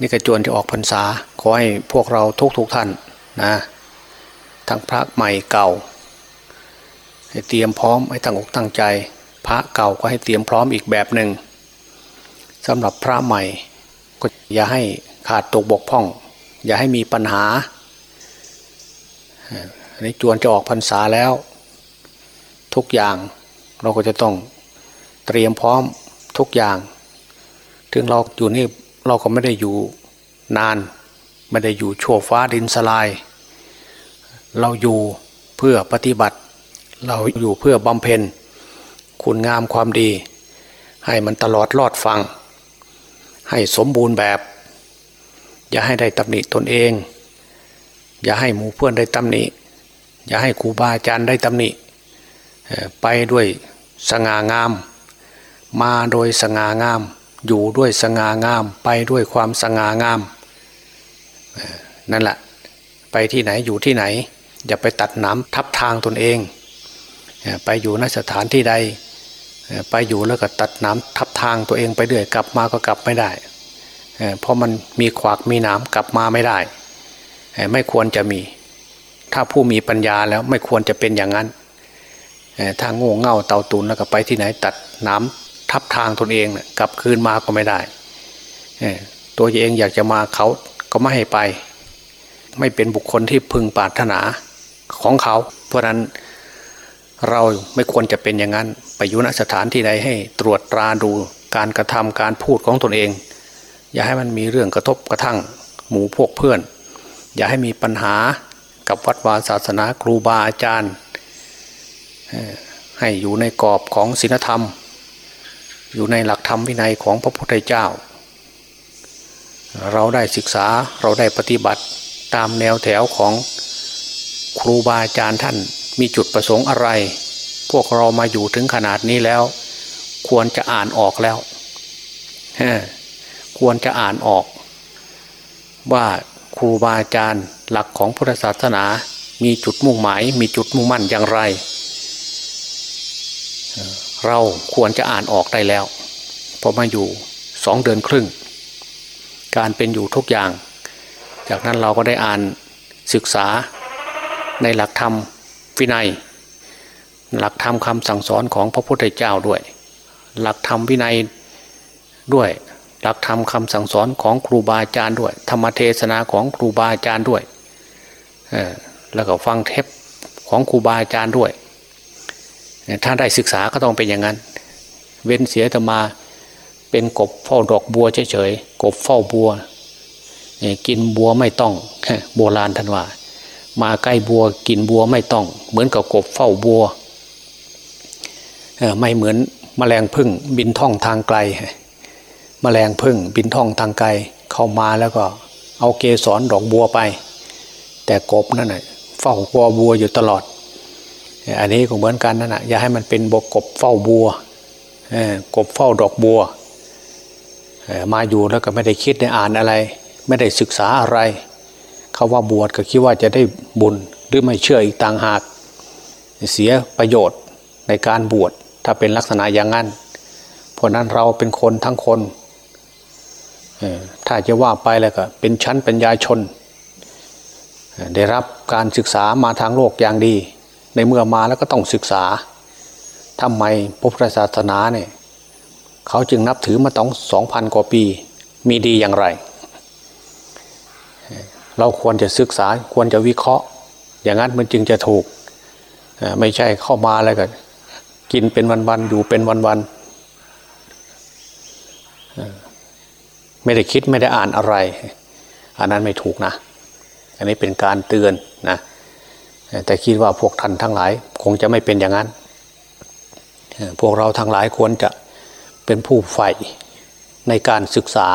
นี่ก็จวนจะออกพรรษา ขอให้พวกเราทุกทุกท่านนะทั้งพระใหม่เก่า ให้เตรียมพร้อมให้ตั้งอกตั้งใจ พระเก่าก็ให้เตรียมพร้อมอีกแบบหนึ่งสำหรับพระใหม่ก็อย่าให้ขาดตกบกพร่อง อย่าให้มีปัญหาอันนี้จวนจะออกพรรษาแล้ว ทุกอย่างเราก็จะต้องเตรียมพร้อมทุกอย่าง ถึงเราอยู่นี่ เราก็ไม่ได้อยู่นาน ไม่ได้อยู่ชั่วฟ้าดินสลาย เราอยู่เพื่อปฏิบัติ เราอยู่เพื่อบำเพ็ญ คุณงามความดี ให้มันตลอดรอดฟัง ให้สมบูรณ์แบบ อย่าให้ได้ตำหนิตนเอง อย่าให้หมู่เพื่อนได้ตำหนิ อย่าให้ครูบาอาจารย์ได้ตำหนิ ไปด้วยสง่างาม มาโดยสง่างาม อยู่ด้วยสง่างามไปด้วยความสง่างาม นั่นแหละไปที่ไหนอยู่ที่ไหน อย่าไปตัดน้ำทับทางตนเอง ไปอยู่นสถานที่ใด ไปอยู่แล้วก็ตัดน้ำทับทางตัวเองไปเรื่อยกลับมาก็กลับไม่ได้ เพราะมันมีขวากมีน้ำกลับมาไม่ได้ ไม่ควรจะมี ถ้าผู้มีปัญญาแล้วไม่ควรจะเป็นอย่างนั้นถ้าโง่เง่าเตาตุนแล้วก็ไปที่ไหนตัดน้ำ ทับทางตนเองกลับคืนมาก็ไม่ได้ตัวเองอยากจะมาเขาก็ไม่ให้ไป ไม่เป็นบุคคลที่พึงปรารถนาของเขา เพราะนั้นเราไม่ควรจะเป็นอย่างนั้นไปยุณสถานที่ใดให้ตรวจตราดูการกระทำการพูดของตนเอง อย่าให้มันมีเรื่องกระทบกระทั่งหมู่พวกเพื่อน อย่าให้มีปัญหากับวัดวาศาสนาครูบาอาจารย์ ให้อยู่ในกรอบของศีลธรรม อยู่ในหลักธรรมวินัยของพระพุทธเจ้า เราได้ศึกษาเราได้ปฏิบัติตามแนวแถวของครูบาอาจารย์ท่านมีจุดประสงค์อะไร พวกเรามาอยู่ถึงขนาดนี้แล้ว ควรจะอ่านออกแล้วควรจะอ่านออก ว่าครูบาอาจารย์หลักของพุทธศาสนา มีจุดมุ่งหมาย มีจุดมุ่งมั่นอย่างไร เราควรจะอ่านออกได้แล้วพอมาอยู่สองเดือนครึ่ง การเป็นอยู่ทุกอย่าง จากนั้นเราก็ได้อ่านศึกษาในหลักธรรมวินัย หลักธรรมคำสั่งสอนของพระพุทธเจ้าด้วย หลักธรรมวินัยด้วย หลักธรรมคำสั่งสอนของครูบาอาจารย์ด้วย ธรรมเทศนาของครูบาอาจารย์ด้วยแล้วก็ฟังเทปของครูบาอาจารย์ด้วย ถ้าได้ศึกษาก็ต้องเป็นอย่างนั้น เว้นเสียแต่มาเป็นกบเฝ้าดอกบัวเฉยๆกบเฝ้าบัวกินบัวไม่ต้องโบราณท่านว่า มาใกล้บัวกินบัวไม่ต้อง เหมือนกับกบเฝ้าบัวไม่เหมือนมแมลงพึ่งบินท่องทางไกลมแมลงพึ่งบินท่องทางไกลเข้ามาแล้วก็ เอาเกสรดอกบัวไป แต่กบนั่นแหะเฝ้าบัวบัวอยู่ตลอด อันนี้ก็เหมือนกันนั่นแหะอย่าให้มันเป็นบกกบเฝ้าบัวกบเฝ้าดอกบัวมาอยู่แล้วก็ไม่ได้คิดได้อ่านอะไร ไม่ได้ศึกษาอะไรเขาว่าบวชก็คิดว่าจะได้บุญหรือไม่เชื่ออีกต่างหาก เสียประโยชน์ในการบวชถ้าเป็นลักษณะอย่างนั้น เพราะนั้นเราเป็นคนทั้งคนถ้าจะว่าไปแล้วก็เป็นชั้นปัญญาชน ได้รับการศึกษามาทางโลกอย่างดี ในเมื่อมาแล้วก็ต้องศึกษาทำไมพระพุทธศาสนาเนี่ยเขาจึงนับถือมาต้องสองพันกว่าปี มีดีอย่างไร เราควรจะศึกษาควรจะวิเคราะห์ อย่างนั้นมันจึงจะถูก ไม่ใช่เข้ามาแล้วก็กินเป็นวันๆอยู่เป็นวันๆไม่ได้คิดไม่ได้อ่านอะไร อันนั้นไม่ถูกนะ อันนี้เป็นการเตือนนะ แต่คิดว่าพวกท่านทั้งหลาย คงจะไม่เป็นอย่างนั้น พวกเราทั้งหลายควรจะเป็นผู้ใฝ่ในการศึกษา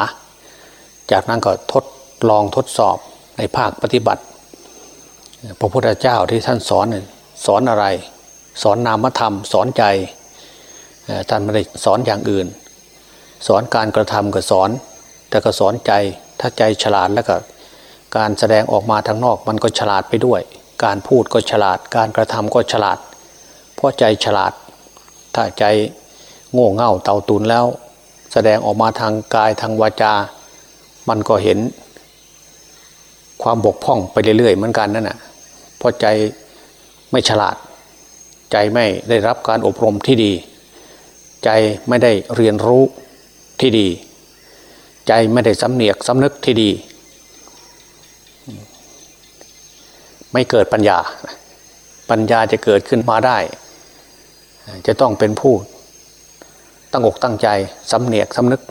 จากนั้นก็ทดลองทดสอบในภาคปฏิบัติ พระพุทธเจ้าที่ท่านสอนสอนอะไร สอนนามธรรม สอนใจท่านไม่ได้สอนอย่างอื่น สอนการกระทำก็สอน แต่ก็สอนใจถ้าใจฉลาดแล้วก็การแสดงออกมาทางนอกมันก็ฉลาดไปด้วย การพูดก็ฉลาด การกระทำก็ฉลาด เพราะใจฉลาด ถ้าใจโง่เง่าเต่าตุนแล้ว แสดงออกมาทางกายทางวาจา มันก็เห็น ความบกพร่องไปเรื่อยๆเหมือนกันนั่นน่ะเพราะใจไม่ฉลาด ใจไม่ได้รับการอบรมที่ดี ใจไม่ได้เรียนรู้ที่ดี ใจไม่ได้สำเนียกสำนึกที่ดี ไม่เกิดปัญญา ปัญญาจะเกิดขึ้นมาได้ จะต้องเป็นผู้ตั้งอกตั้งใจสำเนียกสำนึก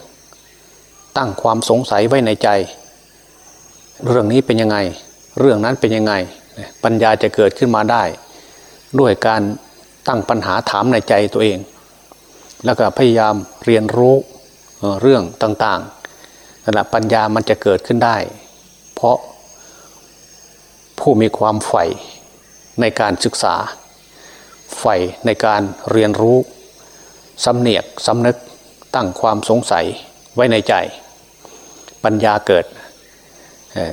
ตั้งความสงสัยไว้ในใจ เรื่องนี้เป็นยังไง เรื่องนั้นเป็นยังไง ปัญญาจะเกิดขึ้นมาได้ ด้วยการตั้งปัญหาถามในใจตัวเอง แล้วก็พยายามเรียนรู้เรื่องต่างๆนั่นแหละปัญญามันจะเกิดขึ้นได้ เพราะ ผู้มีความใฝ่ในการศึกษา ใฝ่ในการเรียนรู้สำเนียกสำนึกตั้งความสงสัยไว้ในใจ ปัญญาเกิด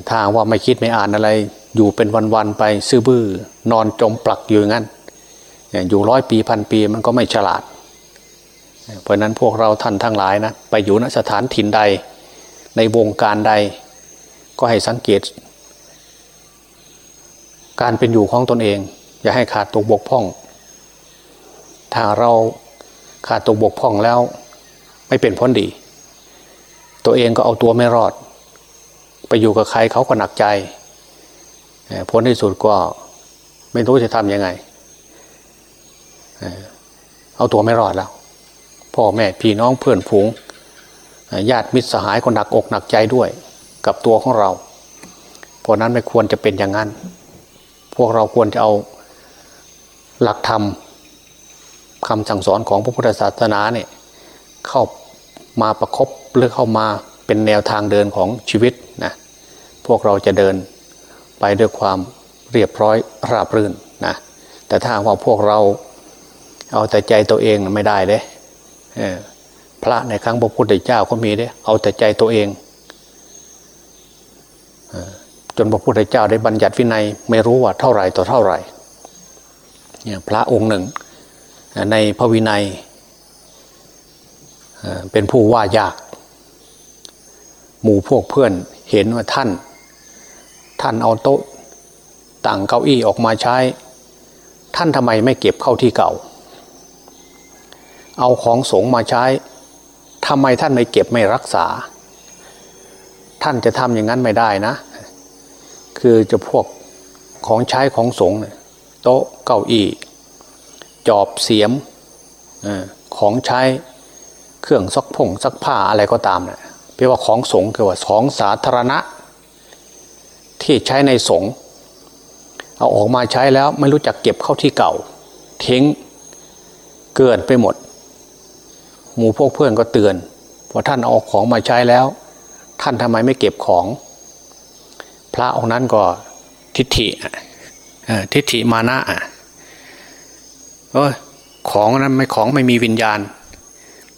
ถ้าว่าไม่คิดไม่อ่านอะไรอยู่เป็นวันๆไปซื่อบื้อนอนจมปลักอยู่งั้น อยู่ร้อยปีพันปีมันก็ไม่ฉลาด เพราะนั้นพวกเราท่านทั้งหลายนะไปอยู่ณสถานถิ่นใด ในวงการใด ก็ให้สังเกต การเป็นอยู่ของตนเอง อย่าให้ขาดตกบกพร่อง ถ้าเราขาดตกบกพร่องแล้ว ไม่เป็นพ้นดี ตัวเองก็เอาตัวไม่รอด ไปอยู่กับใครเขาก็หนักใจพ้นที่สุดก็ไม่รู้จะทำยังไง เอาตัวไม่รอดแล้ว พ่อแม่พี่น้องเพื่อนฝูงญาติมิตรสหายคนหนักอกหนักใจด้วย กับตัวของเรา เพราะนั้นไม่ควรจะเป็นอย่างนั้น วกเราควรจะเอาหลักธรรมคำสั่งสอนของพระพุทธศาสนาเนี่ยเข้ามาประครบหรือเข้ามาเป็นแนวทางเดินของชีวิตนะพวกเราจะเดินไปด้วยความเรียบร้อยราบรื่นนะแต่ถ้าว่าพวกเราเอาแต่ใจตัวเองไม่ได้เลยพระในครั้งพระพุทธเจ้าก็มีเด้เอาแต่ใจตัวเอง จนพระพุทธเจ้าได้บัญญัติวินัยไม่รู้ว่าเท่าไหร่ต่อเท่าไหร่เนี่ยพระองค์หนึ่ง ในพระวินัยเป็นผู้ว่ายาก หมู่พวกเพื่อนเห็นว่าท่าน ท่านเอาโต๊ะต่างเก้าอี้ออกมาใช้ ท่านทำไมไม่เก็บเข้าที่เก่า เอาของสงมาใช้ทำไมท่านไม่เก็บไม่รักษา ท่านจะทำอย่างนั้นไม่ได้นะ คือจะพวกของใช้ของสงโต๊ะเก้าอี้จอบเสียมของใช้เครื่องซักผงซักผ้าอะไรก็ตามเนะี่ยเรียกว่าของสงคือว่าของสาธารณะ ที่ใช้ในสงเอาออกมาใช้แล้วไม่รู้จักเก็บเข้าที่เก่า ทิ้งเกินไปหมด หมู่พวกเพื่อนก็เตือนพอท่านเอาของมาใช้แล้ว ท่านทำไมไม่เก็บของ พระองค์นั้นก็ทิฏฐิทิฏฐิมานะเออของนั้นไม่ของไม่มีวิญญาณ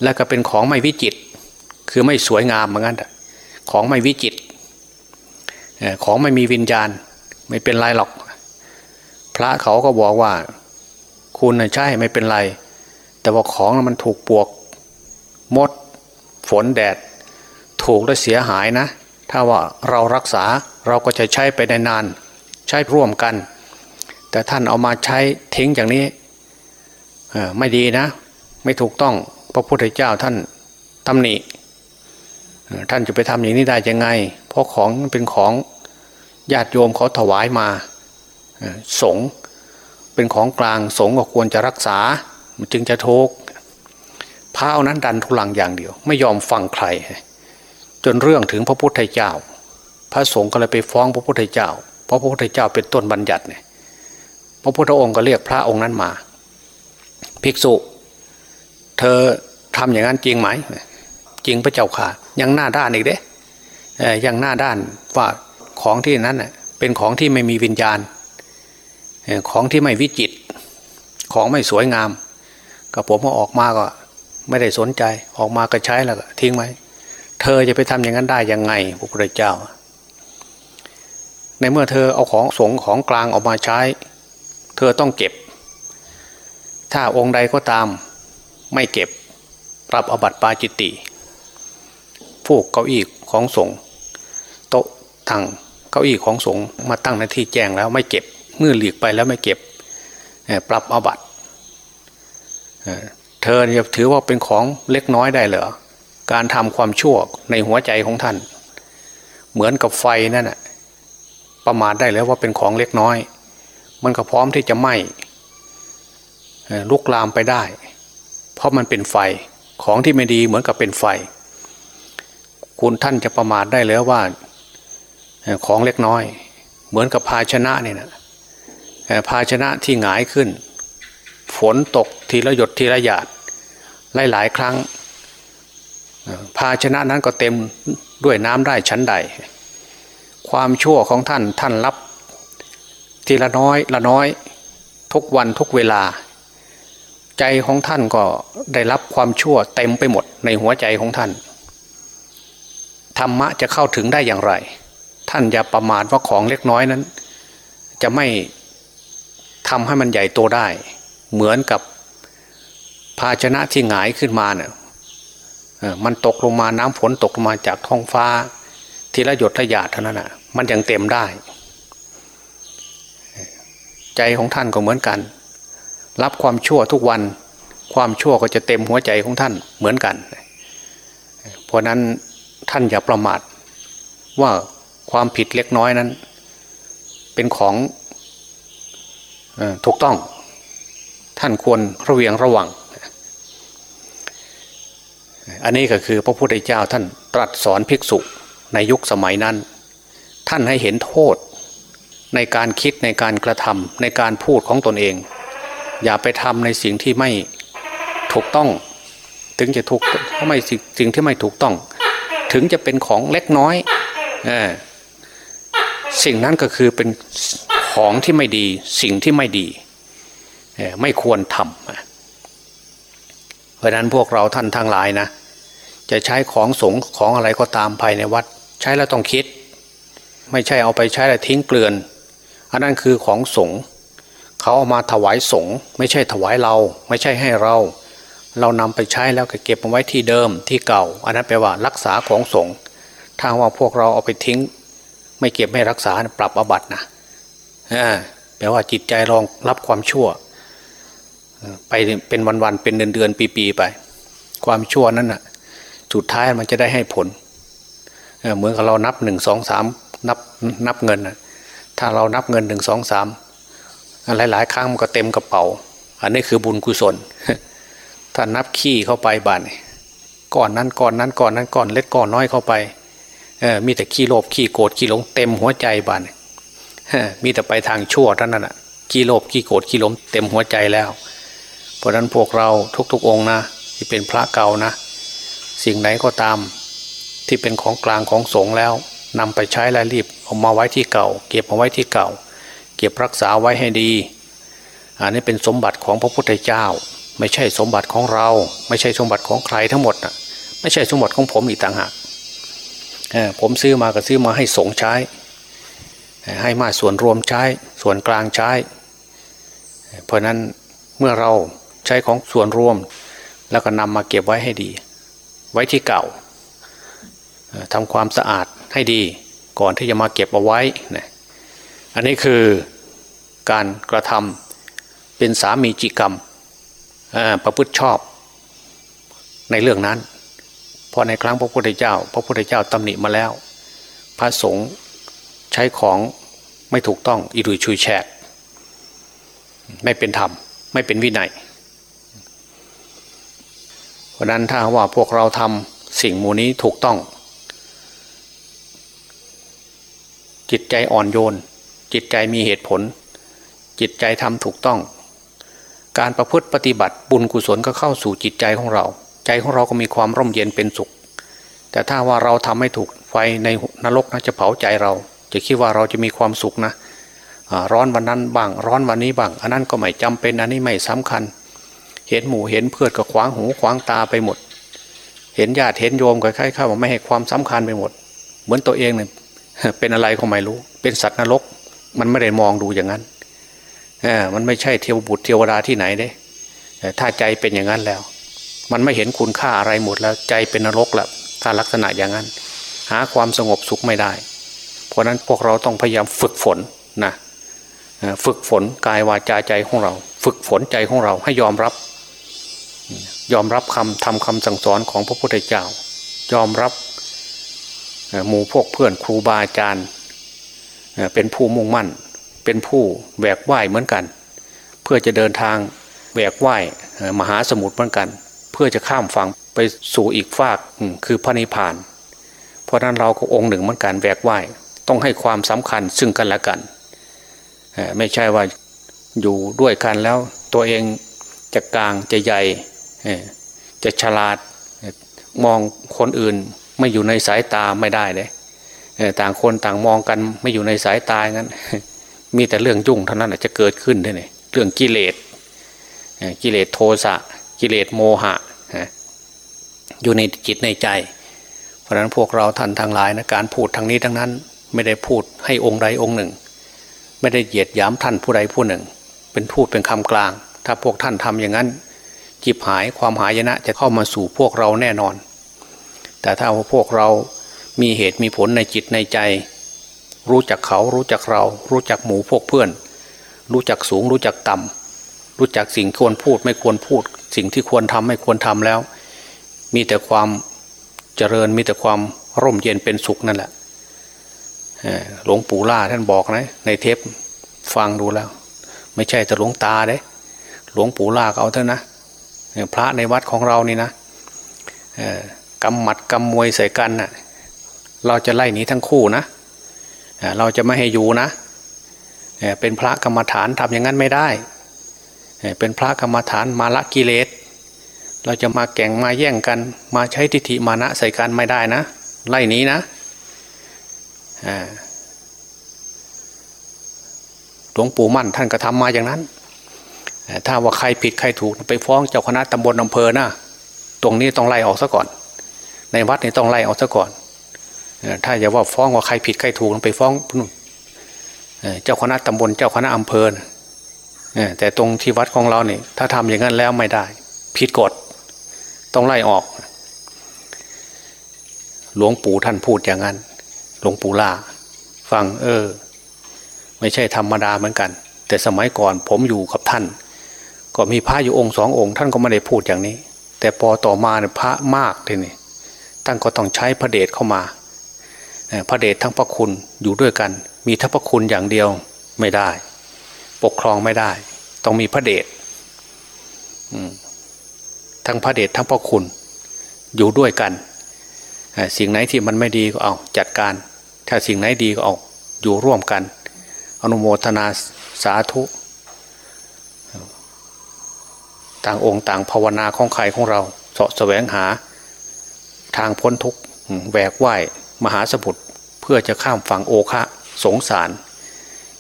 และก็เป็นของไม่วิจิต คือไม่สวยงามเหมือนกันของไม่วิจิตของไม่มีวิญญาณ ไม่เป็นไรหรอก พระเขาก็บอกว่า คุณใช่ไม่เป็นไร แต่ว่าของมันถูกปวกมด ฝนแดด ถูกแล้วเสียหายนะ ถ้าว่าเรารักษาเราก็จะใช้ไปได้นาน ใช้ร่วมกัน แต่ท่านเอามาใช้ทิ้งอย่างนี้ไม่ดีนะ ไม่ถูกต้องพระพุทธเจ้าท่านตำหนิท่านจะไปทำอย่างนี้ได้ยังไง เพราะของเป็นของญาติโยมเขาถวายมาสงเป็นของกลางสงก็ควรจะรักษาจึงจะทุกพระนั้นดันทุลังอย่างเดียว ไม่ยอมฟังใคร จนเรื่องถึงพระพุทธเจ้า พระสงฆ์ก็เลยไปฟ้องพระพุทธเจ้า เพราะพระพุทธเจ้าเป็นต้นบัญญัติเนี่ยพระพุทธองค์ก็เรียกพระองค์นั้นมา ภิกษุ เธอทำอย่างนั้นจริงไหม จริงพระเจ้าค่ะ ยังหน้าด้านอีกเด้ยังหน้าด้านว่าของที่นั้นเป็นของที่ไม่มีวิญญาณ ของที่ไม่วิจิต ของไม่สวยงาม กับผมพอออกมาก็ไม่ได้สนใจ ออกมาก็ใช้แล้วก็ทิ้งไว้ เธอจะไปทำอย่างนั้นได้ยังไงพระพุทธเจ้า ในเมื่อเธอเอาของสงของกลางออกมาใช้ เธอต้องเก็บ ถ้าองค์ใดก็ตามไม่เก็บปรับอบัติปาจิตติผูกเก้าอี้ของสงฆ์ตั้งเก้าอี้ของสงมาตั้งในที่แจ้งแล้วไม่เก็บเมื่อหลีกไปแล้วไม่เก็บปรับอบัติเธอจะถือว่าเป็นของเล็กน้อยได้เหรอ การทำความชั่วในหัวใจของท่าน เหมือนกับไฟนั่นแหะประมาทได้แล้วว่าเป็นของเล็กน้อย มันก็พร้อมที่จะไหม้ลุกลามไปได้ เพราะมันเป็นไฟของที่ไม่ดีเหมือนกับเป็นไฟ คุณท่านจะประมาทได้แล้วว่าของเล็กน้อย เหมือนกับภาชนะเนี่ยนะภาชนะที่หงายขึ้น ฝนตกทีละหยดทีละหยาดหลายๆ ครั้ง ภาชนะนั้นก็เต็มด้วยน้ำได้ชั้นใด ความชั่วของท่านท่านรับทีละน้อยละน้อยทุกวันทุกเวลา ใจของท่านก็ได้รับความชั่วเต็มไปหมดในหัวใจของท่าน ธรรมะจะเข้าถึงได้อย่างไร ท่านอย่าประมาทว่าของเล็กน้อยนั้น จะไม่ทำให้มันใหญ่โตได้ เหมือนกับภาชนะที่หงายขึ้นมาเนี่ย มันตกลงมาน้ำฝนตกลงมาจากท้องฟ้า ทีละหยดทะยาดเท่านั้นนะมันยังเต็มได้ ใจของท่านก็เหมือนกัน รับความชั่วทุกวัน ความชั่วก็จะเต็มหัวใจของท่านเหมือนกัน เพราะนั้นท่านอย่าประมาทว่าความผิดเล็กน้อยนั้น เป็นของถูกต้อง ท่านควรระเวียงระวัง อันนี้ก็คือพระพุทธเจ้าท่านตรัสสอนภิกษุในยุคสมัยนั้น ท่านให้เห็นโทษ ในการคิดในการกระทำในการพูดของตนเอง อย่าไปทำในสิ่งที่ไม่ถูกต้อง ถึงจะถูกถ้าไม่สิ่งที่ไม่ถูกต้อง ถึงจะเป็นของเล็กน้อยอสิ่งนั้นก็คือเป็นของที่ไม่ดีสิ่งที่ไม่ดี ไม่ควรทำเพราะนั้นพวกเราท่านทั้งหลายนะ จะใช้ของสงของอะไรก็ตามภายในวัด ใช้แล้วต้องคิด ไม่ใช่เอาไปใช้แล้วทิ้งเกลื่อน อันนั้นคือของสงเขาเอามาถวายสงไม่ใช่ถวายเรา ไม่ใช่ให้เรา เรานำไปใช้แล้วก็เก็บมาไว้ที่เดิมที่เก่า อันนั้นแปลว่ารักษาของสงถ้าว่าพวกเราเอาไปทิ้ง ไม่เก็บไม่รักษาปรับอบัตนะแปลว่าจิตใจรองรับความชั่วไปเป็นวันๆเป็นเดือนๆปีๆไป ความชั่วนั้นน่ะ สุดท้ายมันจะได้ให้ผลเหมือนกับเรานับหนึ่งสองสามนับนับเงินถ้าเรานับเงินหนึ่งสองสามหลายๆครั้งมันก็เต็มกระเป๋า อันนี้คือบุญกุศล ถ้านับขี้เข้าไปบ้านก่อนนั้นก่อนนั้นก่อนนั้นก่อนเล็กก่อนน้อยเข้าไปมีแต่ขี้โลภขี้โกรธขี้หลงเต็มหัวใจบ้านมีแต่ไปทางชั่วเท่านนั้นอะขี้โลภขี้โกรธขี้หลงเต็มหัวใจแล้ว เพราะนั้นพวกเราทุกๆองนะที่เป็นพระเก่านะ สิ่งไหนก็ตาม ที่เป็นของกลางของสงแล้วนำไปใช้แล้วรีบเอามาไว้ที่เก่า เก็บมาไว้ที่เก่า เก็บรักษาไว้ให้ดีอันนี้เป็นสมบัติของพระพุทธเจ้า ไม่ใช่สมบัติของเรา ไม่ใช่สมบัติของใครทั้งหมดนะไม่ใช่สมบัติของผมอีกต่างหากผมซื้อมาก็ซื้อมาให้สงใช้ ให้มาส่วนรวมใช้ ส่วนกลางใช้ เพราะนั้นเมื่อเราใช้ของส่วนรวม แล้วก็นำมาเก็บไว้ให้ดี ไว้ที่เก่าทำความสะอาดให้ดีก่อนที่จะมาเก็บเอาไว้นะอันนี้คือการกระทำเป็นสามีจิกรรมประพฤติชอบในเรื่องนั้นพอในครั้งพระพุทธเจ้า พระพุทธเจ้าตำหนิมาแล้ว พระสงฆ์ใช้ของไม่ถูกต้องอิรุยชุยแฉกไม่เป็นธรรม ไม่เป็นวินัย ราะนั้นถ้าว่าพวกเราทำสิ่งมูนี้ถูกต้อง จิตใจอ่อนโยน จิตใจมีเหตุผล จิตใจทำถูกต้อง การประพฤติปฏิบัติบุญกุศลก็เข้าสู่จิตใจของเรา ใจของเราก็มีความร่มเย็นเป็นสุข แต่ถ้าว่าเราทำไม่ถูกไฟในนรกนะจะเผาใจเรา จะคิดว่าเราจะมีความสุขนะร้อนวันนั้นบ้าง ร้อนวันนี้บ้าง อันนั้นก็ไม่จำเป็นอันนี้ไม่สำคัญ เห็นหมู่เห็นเพื่อนก็ขวางหูขวางตาไปหมด เห็นญาติเห็นโยมก็คล้ายๆว่าไม่ให้ความสำคัญไปหมด เหมือนตัวเองเนี่ยเป็นอะไรก็ไม่รู้ เป็นสัตว์นรก มันไม่ได้มองดูอย่างนั้นเออมันไม่ใช่เทวบุตรเทวดาที่ไหนเด้ถ้าใจเป็นอย่างนั้นแล้ว มันไม่เห็นคุณค่าอะไรหมดแล้วใจเป็นนรกแล้วถ้าลักษณะอย่างนั้น หาความสงบสุขไม่ได้ เพราะนั้นพวกเราต้องพยายามฝึกฝนนะฝึกฝนกายวาจาใจของเรา ฝึกฝนใจของเราให้ยอมรับ ยอมรับคำทำคำสั่งสอนของพระพุทธเจ้า ยอมรับหมู่พวกเพื่อนครูบาอาจารย์เป็นผู้มุ่งมั่น เป็นผู้แหวกว่ายเหมือนกัน เพื่อจะเดินทางแหวกว่ายมหาสมุทรเหมือนกัน เพื่อจะข้ามฝั่งไปสู่อีกฝากคือพระนิพพาน เพราะนั้นเราก็องค์หนึ่งเหมือนกันแหวกว่ายต้องให้ความสำคัญซึ่งกันและกัน ไม่ใช่ว่าอยู่ด้วยกันแล้วตัวเองจะกลางจะใหญ่ จะฉลาดมองคนอื่นไม่อยู่ในสายตาไม่ได้เลยต่างคนต่างมองกันไม่อยู่ในสายตางั้น มีแต่เรื่องยุ่งเท่านั้นจะเกิดขึ้นได้เลยเรื่องกิเลสกิเลสโทสะกิเลสโมหะอยู่ในจิตในใจ เพราะฉะนั้นพวกเราท่านทางหลายนะการพูดทางนี้ทั้งนั้น ไม่ได้พูดให้องค์ใดองค์หนึ่ง ไม่ได้เหยียดหยามท่านผู้ใดผู้หนึ่ง เป็นพูดเป็นคำกลาง ถ้าพวกท่านทำอย่างนั้น จิบหายความหายนะจะเข้ามาสู่พวกเราแน่นอน แต่ถ้าพวกเรามีเหตุมีผลในจิตในใจ รู้จักเขารู้จักเรา รู้จักหมูพวกเพื่อน รู้จักสูงรู้จักต่ำรู้จักสิ่งควรพูดไม่ควรพูด สิ่งที่ควรทำไม่ควรทำแล้ว มีแต่ความเจริญมีแต่ความร่มเย็นเป็นสุขนั่นแหละหลวงปู่ล่าท่านบอกนะ ในเทปฟังดูแล้ว ไม่ใช่แต่หลวงตาเด้หลวงปู่ล่าเอาเถอะนะ พระในวัดของเรานี่นะกำหมัดกำมวยใส่กันนะ่ะเราจะไล่หนีทั้งคู่นะเราจะไม่ให้อยู่นะเป็นพระกรรมฐานทำอย่างนั้นไม่ได้ เป็นพระกรรมฐานมาละกิเลส เราจะมาแก่งมาแย่งกัน มาใช้ทิฏฐิมานะใส่กันไม่ได้นะ ไล่หนีนะหลวงปู่มั่นท่านก็ทำมาอย่างนั้น ถ้าว่าใครผิดใครถูกไปฟ้องเจ้าคณะตำบลอำเภอนะตรงนี้ต้องไล่ออกซะก่อน ในวัดนี่ต้องไล่ออกซะก่อนถ้าอย่าว่าฟ้องว่าใครผิดใครถูกไปฟ้องเจ้าคณะตำบลเจ้าคณะอำเภอแต่ตรงที่วัดของเราเนี่ยถ้าทำอย่างนั้นแล้วไม่ได้ ผิดกฎต้องไล่ออก หลวงปู่ท่านพูดอย่างนั้น หลวงปู่ล่าฟังเออ ไม่ใช่ธรรมดาเหมือนกัน แต่สมัยก่อนผมอยู่กับท่าน ก็มีพระอยู่องค์สององค์ ท่านก็ไม่ได้พูดอย่างนี้ แต่พอต่อมาเนี่ยพระมากทีนี้ท่านก็ต้องใช้พระเดชเข้ามาพระเดชทั้งพระคุณอยู่ด้วยกัน มีทั้งพระคุณอย่างเดียวไม่ได้ ปกครองไม่ได้ ต้องมีพระเดชทั้งพระเดชทั้งพระคุณ อยู่ด้วยกันสิ่งไหนที่มันไม่ดีก็เอาจัดการ ถ้าสิ่งไหนดีก็เอาอยู่ร่วมกัน อนุโมทนาสาธุ ต่างองค์ต่างภาวนาของใครของเราเสาะแสวงหาทางพ้นทุกข์แหวกว่ายมหาสมุทรเพื่อจะข้ามฝั่งโอคะสงสาร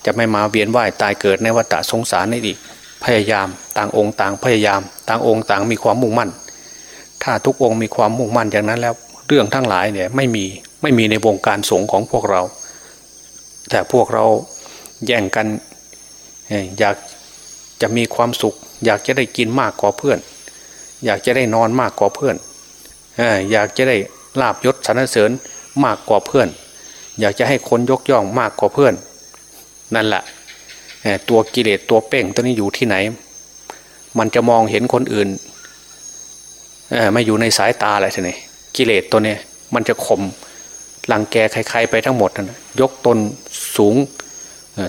จะไม่มาเวียนว่ายตายเกิดในวัฏสงสารนี่อีกพยายามต่างองค์ต่างพยายาม ต่างองค์ต่างมีความมุ่งมั่น ถ้าทุกองค์มีความมุ่งมั่นอย่างนั้นแล้วเรื่องทั้งหลายเนี่ยไม่มีไม่มีในวงการสงฆ์ของพวกเรา แต่พวกเราแย่งกันอยากจะมีความสุข อยากจะได้กินมากกว่าเพื่อน อยากจะได้นอนมากกว่าเพื่อนอยากจะได้ลาบยศสรรเสริญมากกว่าเพื่อน อยากจะให้คนยกย่องมากกว่าเพื่อน นั่นแหละตัวกิเลสตัวเป้งตัวนี้อยู่ที่ไหน มันจะมองเห็นคนอื่นไม่อยู่ในสายตาอะไรทีนี้กิเลสตัวนี้มันจะข่มลังแกใครๆไปทั้งหมดนะยกตนสูง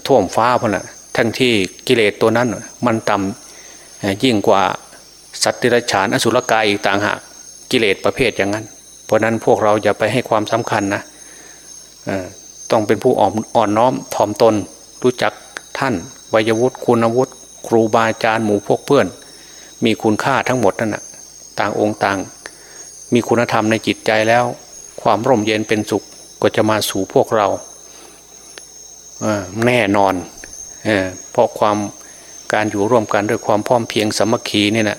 ท่วมฟ้าพนะทั้งที่กิเลสตัวนั้นมันต่ำ ยิ่งกว่าสัตว์ดิรัจฉานอสุรกายอีกต่างหากกิเลสประเภทอย่างนั้น เพราะนั้นพวกเราอย่าไปให้ความสำคัญนะต้องเป็นผู้อ่อนอ่อนน้อมถ่อมตน รู้จักท่านวัยวุฒิคุณวุฒิครูบาอาจารย์หมู่พวกเพื่อน มีคุณค่าทั้งหมดนั่นนะต่างองค์ต่าง มีคุณธรรมในจิตใจแล้ว ความร่มเย็นเป็นสุขก็จะมาสู่พวกเราแน่นอนเพราะความ การอยู่ร่วมกันด้วยความพร้อมเพียงสมัคคีนี่นะ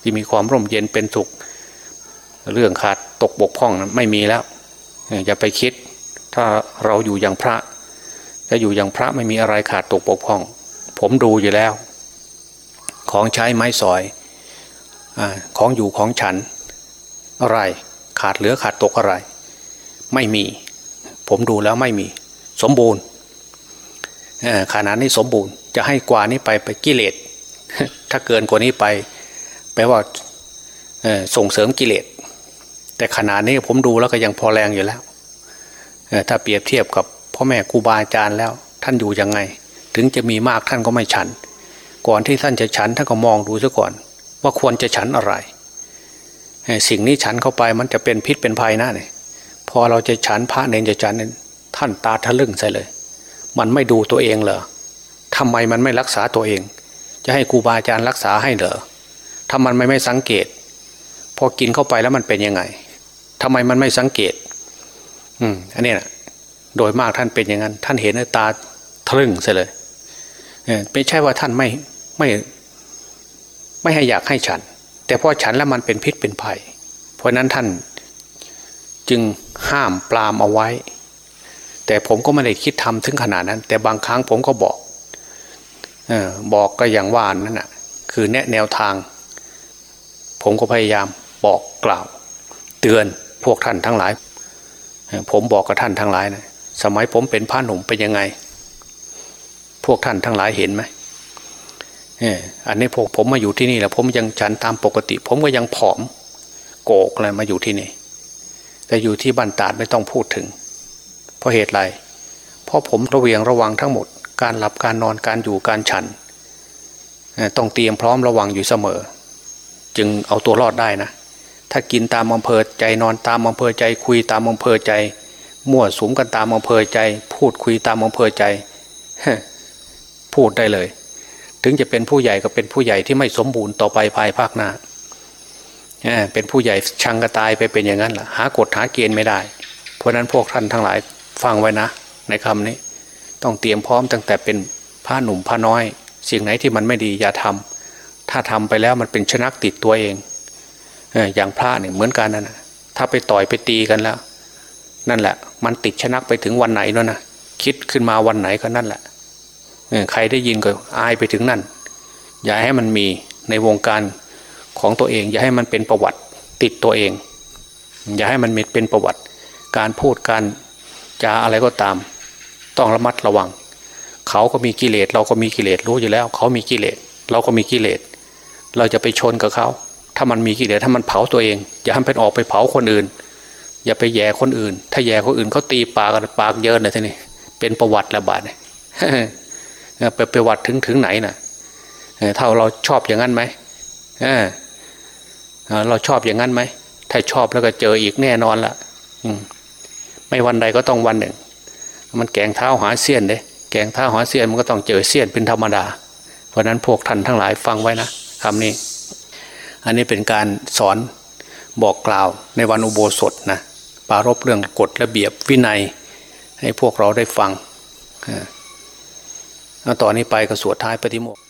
ที่มีความร่มเย็นเป็นสุขเรื่องขาดตกบกพร่องไม่มีแล้วอย่าไปคิด ถ้าเราอยู่อย่างพระถ้าอยู่อย่างพระไม่มีอะไรขาดตกบกพร่อง ผมดูอยู่แล้ว ของใช้ไม้สอยอของอยู่ของฉันอะไรขาดเหลือขาดตกอะไร ไม่มี ผมดูแล้วไม่มี สมบูรณ์ ขนาดนี้สมบูรณ์จะให้กว่านี้ไปไปกิเลส ถ้าเกินกว่านี้ไปแปลว่าส่งเสริมกิเลส แต่ขนาดนี้ผมดูแล้วก็ยังพอแรงอยู่แล้วถ้าเปรียบเทียบกับพ่อแม่ครูบาอาจารย์แล้ว ท่านอยู่ยังไง ถึงจะมีมากท่านก็ไม่ฉัน ก่อนที่ท่านจะฉันท่านก็มองดูซะก่อน ว่าควรจะฉันอะไร สิ่งนี้ฉันเข้าไปมันจะเป็นพิษเป็นภัยนะเนี่ยพอเราจะฉันพระเนรจะฉันท่านตาทะลึ่งใส่เลย มันไม่ดูตัวเองเหรอทำไมมันไม่รักษาตัวเอง จะให้ครูบาอาจารย์รักษาให้เหรอถ้ามันไม่ไม่สังเกต พอกินเข้าไปแล้วมันเป็นยังไงทำไมมันไม่สังเกต อืมอันนี้นะโดยมากท่านเป็นอย่างนั้น ท่านเห็นตาทะลึ่งใส่เลยไม่ใช่ว่าท่านไม่ไม่ไม่ให้อยากให้ฉัน แต่พอฉันแล้วมันเป็นพิษเป็นภัย เพราะนั้นท่านจึงห้ามปรามเอาไว้ แต่ผมก็ไม่ได้คิดทำถึงขนาดนั้น แต่บางครั้งผมก็บอกอบอกก็อย่างว่านั่นนะคือแนะแนวทาง ผมก็พยายามบอกกล่าว เตือนพวกท่านทั้งหลาย ผมบอกกับท่านทั้งหลายนะสมัยผมเป็นพระหนุ่มเป็นยังไง พวกท่านทั้งหลายเห็นไหมอันนี้พวกผมมาอยู่ที่นี่แล้วผมยังฉันตามปกติ ผมก็ยังผอม โกกอะไรมาอยู่ที่นี่ แต่อยู่ที่บ้านตาดไม่ต้องพูดถึง เพราะเหตุไรเพราะผมระเวียงระวังทั้งหมด การหลับการนอนการอยู่การฉัน ต้องเตรียมพร้อมระวังอยู่เสมอ จึงเอาตัวรอดได้นะ ถ้ากินตามอำเภอใจนอนตามอำเภอใจ คุยตามอำเภอใจ มั่วสุมกันตามอำเภอใจ พูดคุยตามอำเภอใจพูดได้เลย ถึงจะเป็นผู้ใหญ่ก็เป็นผู้ใหญ่ที่ไม่สมบูรณ์ต่อไปภายภาคหน้าเป็นผู้ใหญ่ชังกระตายไปเป็นอย่างนั้นล่ะหากฎหาเกณฑ์ไม่ได้ เพราะนั้นพวกท่านทั้งหลาย ฟังไว้นะ ในคำนี้ ต้องเตรียมพร้อมตั้งแต่เป็นผ้าหนุ่มผ้าน้อย สิ่งไหนที่มันไม่ดีอย่าทำถ้าทำไปแล้วมันเป็นชนักติดตัวเองอย่างพระเนี่ยเหมือนกันนะถ้าไปต่อยไปตีกันแล้ว นั่นแหละ มันติดชนักไปถึงวันไหนแล้วนะคิดขึ้นมาวันไหนก็นั่นแหละใครได้ยินก็อายไปถึงนั่น อย่าให้มันมีในวงการของตัวเอง อย่าให้มันเป็นประวัติติดตัวเอง อย่าให้มันมีเป็นประวัติ การพูดการ จาอะไรก็ตาม ต้องระมัดระวัง เขาก็มีกิเลสเราก็มีกิเลสรู้อยู่แล้ว เขามีกิเลสเราก็มีกิเลสเราจะไปชนกับเขา ถ้ามันมีกิเลสถ้ามันเผาตัวเอง อย่าให้มันออกไปเผาคนอื่น อย่าไปแย่คนอื่น ถ้าแย่คนอื่นเขาตีปากกันปากเยินเลยทีนี้เป็นประวัติระบาดเนี่ยไปประวัติถึงถึงไหนน่ะถ้าเราชอบอย่างนั้นไหมเราชอบอย่างนั้นไหมถ้าชอบแล้วก็เจออีกแน่นอนละ ไม่วันใดก็ต้องวันหนึ่ง มันแกงเท้าหาเสี้ยนเลยแกงเท้าหาเสี้ยนมันก็ต้องเจอเสี้ยนเป็นธรรมดา เพราะนั้นพวกท่านทั้งหลายฟังไว้นะคำนี้ อันนี้เป็นการสอนบอกกล่าวในวันอุโบสถนะปารบเรื่องกฎระเบียบวินัย ให้พวกเราได้ฟังเอาต่อนนี้ไปก็สวดท้ายปฏิโมกข์